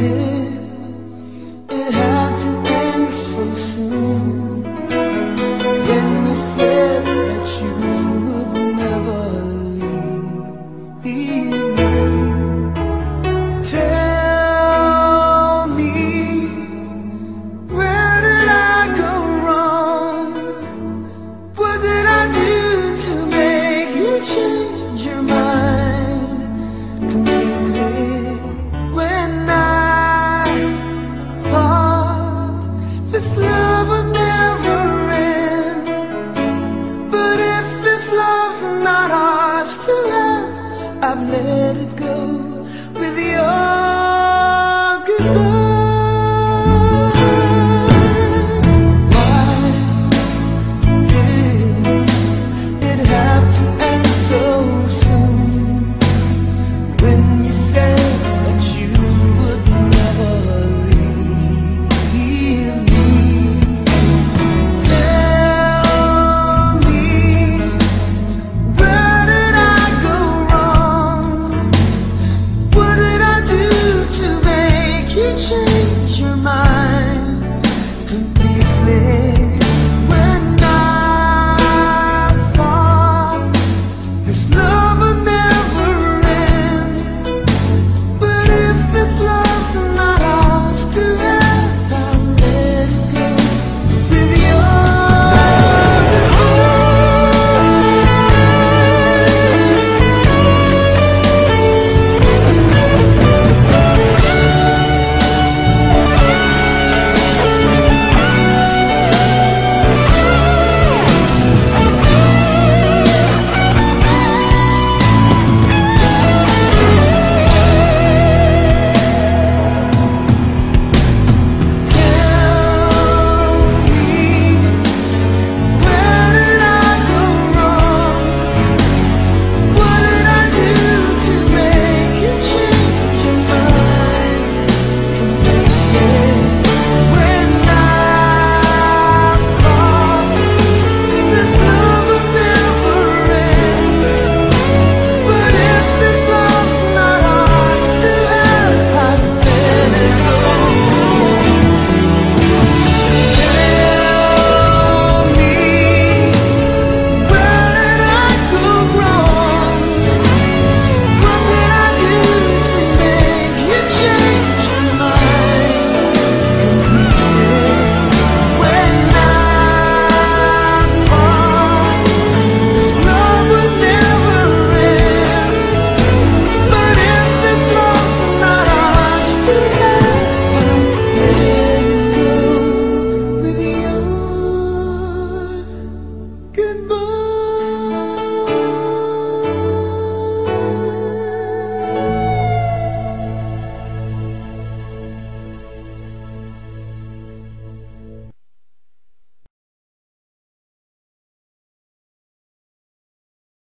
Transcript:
you. let it go with your 之前。